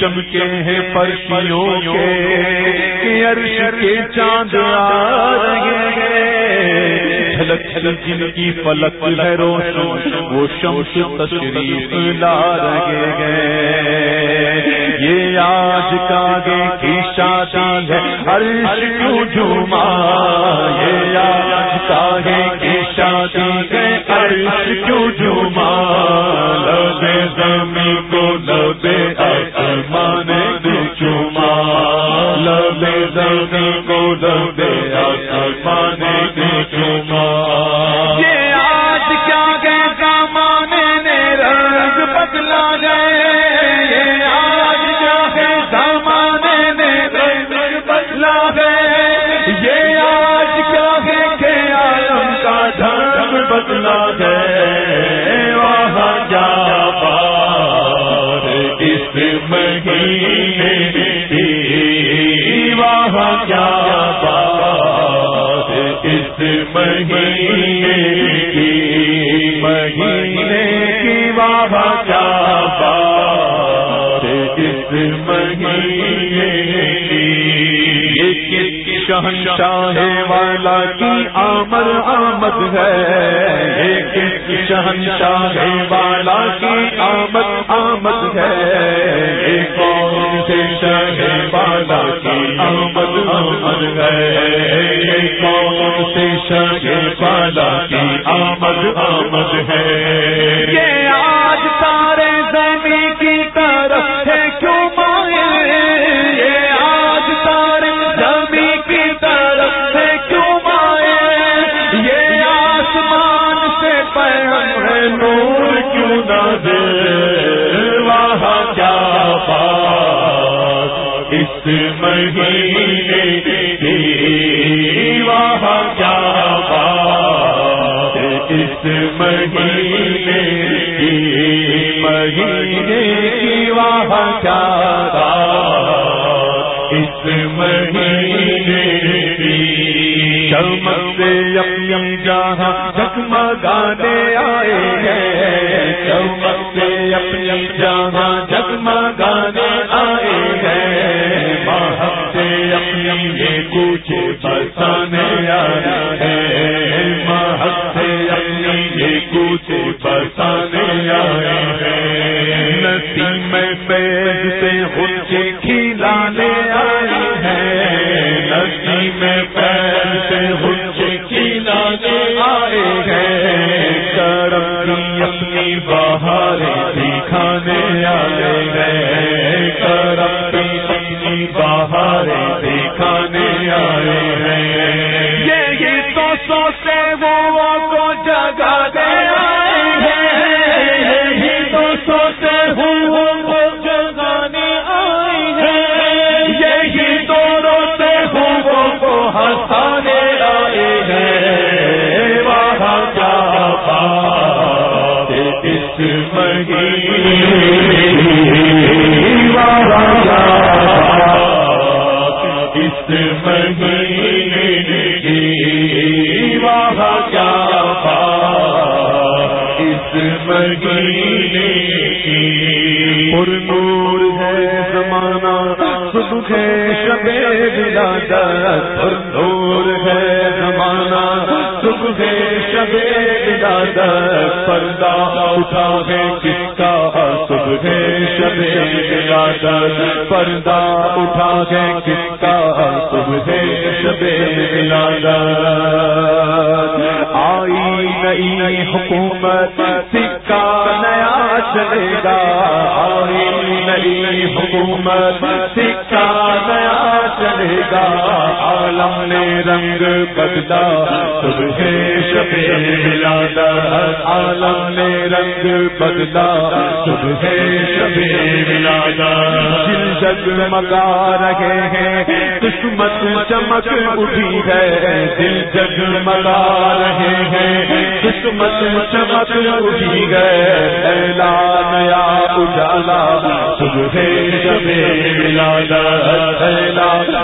چمکے ہیں پرشیوں کے عرش کے چاند آ رہے ہیں جھلک جن کی فلک ہے روشن وہ شمس تشریف لا رہے ہیں یہ آج کاگے کی شادی ہے عرش کیوں جھوما یہ آج کاگے کی شادی ہے عرش کیوں جھوما لبے زمین کو لبے آسمان نے چوما لبے زمین کو لبے مہینے کی مہینے کی وہاں جا پار اس مہینے کی شہنشاہ والا کی آمد آمد ہے؟ ایک شہنشاہ والا کی آمد آمد ہے؟ ایک کون سے شہ والا کی آمد آمد کون سے شہ والا کی آمد آمد ہے یہ آج سارے زمین کی طرف ہے، کیوں مائے؟ یہ آج سارے زمین کی طرف ہے، کیوں مائے؟ یہ آسمان سے پیغام نور کیوں نہ دے وہاں کیا بات؟ اس اس مہینے مہینے کی کیا اس مہینے کی چمک سے یم جہاں جگمگانے آئے ہیں چمک سے یم جہاں سے یم یم یہ کچھ برسانے آئے ہیں۔ مہک سے یہ کچھ برسانے آئے ہیں۔ نسیم میں فیض سے خود کھلانے اپنی دکھانے آئے ہیں کرم کی اپنی بہاریں دکھانے آئے ہیں۔ یہی تو سو سے وہ کو جگہ پر نور ہے زمانہ صبح ہے شب ولادت پر نور ہے زمانہ صبح شب پردہ اٹھا ہے کس کا صبح ہے شب ولادت پردہ اٹھا ہے کس کا صبح ہے شب ولادت آئی نئی حکومت سکہ نیا چلے گا آئی نئی حکومت سکہ نیا چلے گا عالم نے رنگ بدلا، صبح شب ولادت عالم نے رنگ بدلا، صبح شب دل جگمگا رہے ہیں، قسمت چمک اٹھی ہے۔ دل جگمگا رہے ہیں، قسمت چمک اٹھی گئے نیا اجالا، صبح شبے لالا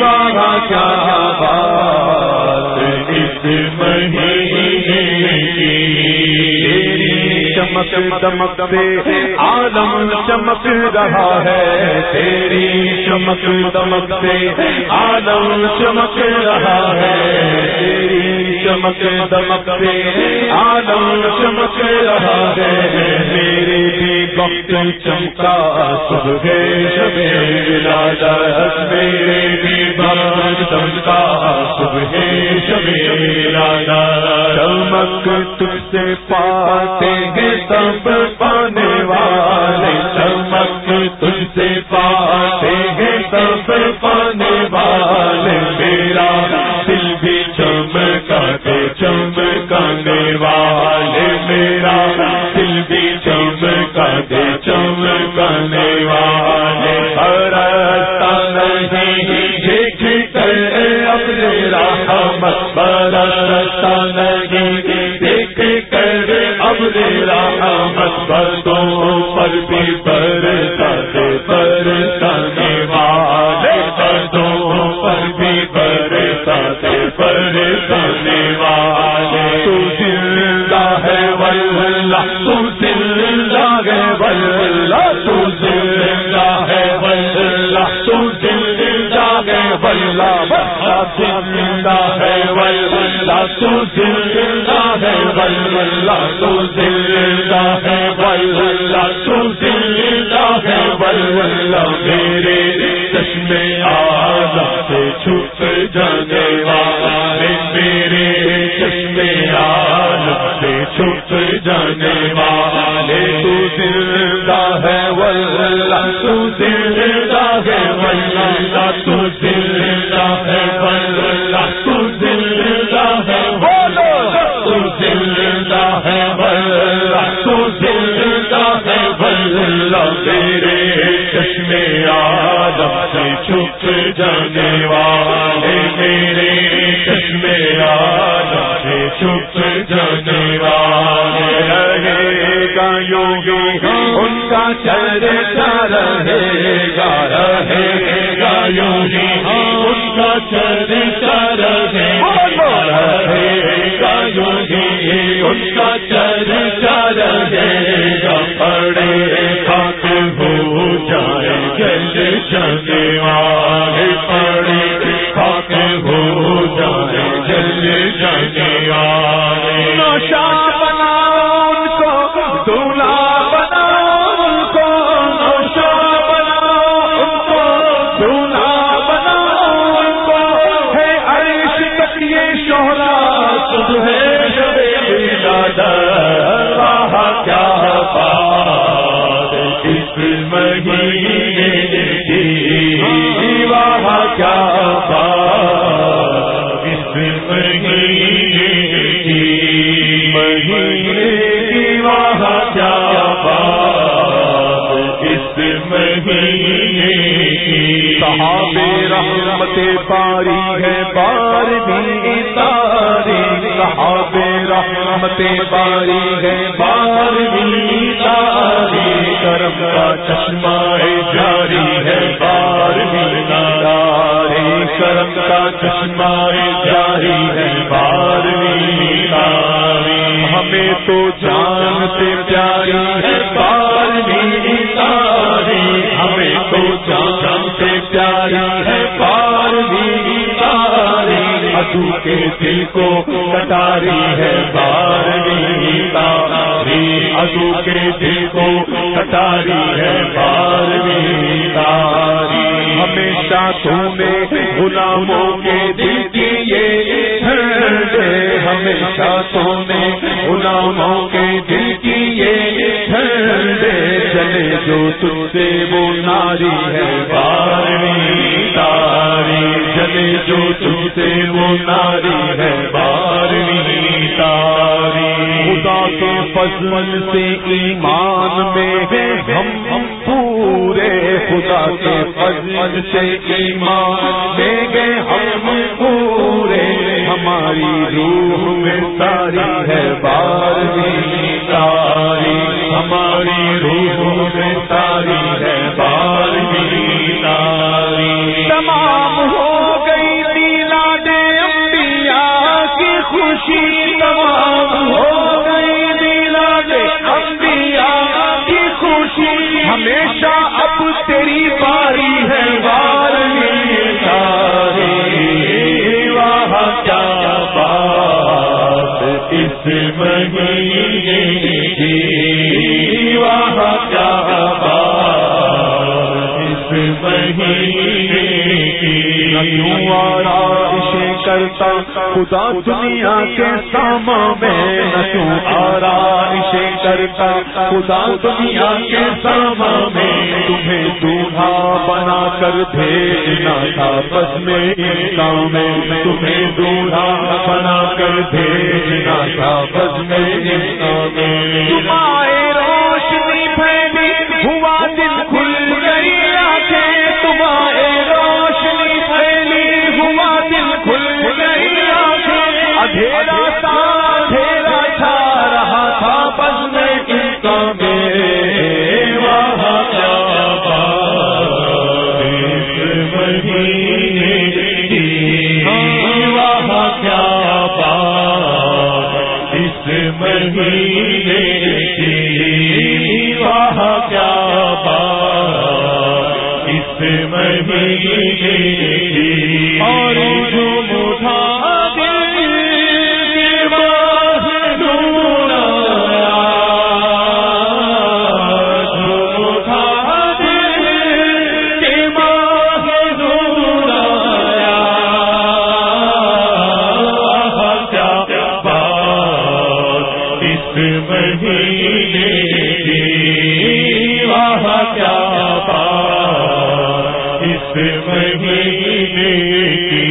بات چمک دمک سے عالم چمک رہا ہے، تیری چمک دمک سے عالم چمک رہا ہے، تیری چمک دمک سے عالم چمک رہا ہے۔ میرے بھی وقت چمکا صبح شبے راجا میرے بھی وقت چمکا چمک تجھ سے پاتے ہیں سب پانے والے۔ چمک تجھ سے پاتے ہیں سب پانے والے۔ میرا دل بھی چمکاتے، چمکانے والے۔ میرا دل بھی چمکاتے، چمکانے برساتے والے۔ تو زندہ ہے واللہ، تو زندہ ہے واللہ، تو زندہ ہے واللہ، تو زندہ ہے واللہ زندہ ہے واللہ، تو زندہ ہے واللہ، تو زندہ ہے واللہ، تو زندہ ہے واللہ۔ میرے چشمے آزا سے چھپ جانے والے۔ جانے والے تو زندہ ہے واللہ تو زندہ ہے واللہ تو زندہ ہے واللہ تو زندہ ہے بولو تو زندہ ہے واللہ تو زندہ ہے واللہ میرے چشمے آدم سے چھپ جانے والے چرچا رہے گا رہے گا یوں ہی اس کا چرچا رہے گا رہے گا یوں ہی اس کا چرچا رہے گا پڑے بات رحمت پاری ہے بار بھی تاری صحاب رحمت پاری ہے بار بھی تاری کرم کا چشمہ جاری ہے بار بھی تاری کرم کا چشمہ جاری ہے بار بھی تاری ہمیں تو جان سے پیاری ہے بار تاری کے دل کو کٹاری ہے بار بھی تاری ادو کے دل کو کٹاری ہے بار تاری ہمیشہ تمہیں غلاموں کے دل کیے ہمیشہ تمہیں غلاموں کے دل کیے چلے جو تم سے وہ ناری ہے بارہویں تاری چلے جو تم وہ ناری ہے، بارہویں تاری خدا کے فضل سے ایمان میں ہم پورے خدا کے فضل سے ایمان دے گئے ہم پورے۔ ہماری روح میں تاری ہے، بارہویں تاری ہماری روح میں تاری ہے، بارہویں تاری تمام مہینے کرتا خدا دنیا کے ساما میں نہ کیوں آرائش کرتا خدا دنیا کے ساما میں تمہیں دولہا بنا کر بھیجنا تھا۔ بس میں کام میں تمہیں دولہا بنا کر بھیجنا تھا۔ بس میں تمہارے روشنی مہینے کیا بات اس مہینے اور جو مہینے واہ کیا اس مہینے کی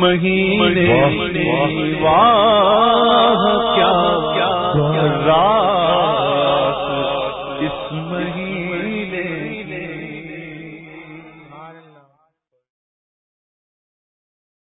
مہینے واہ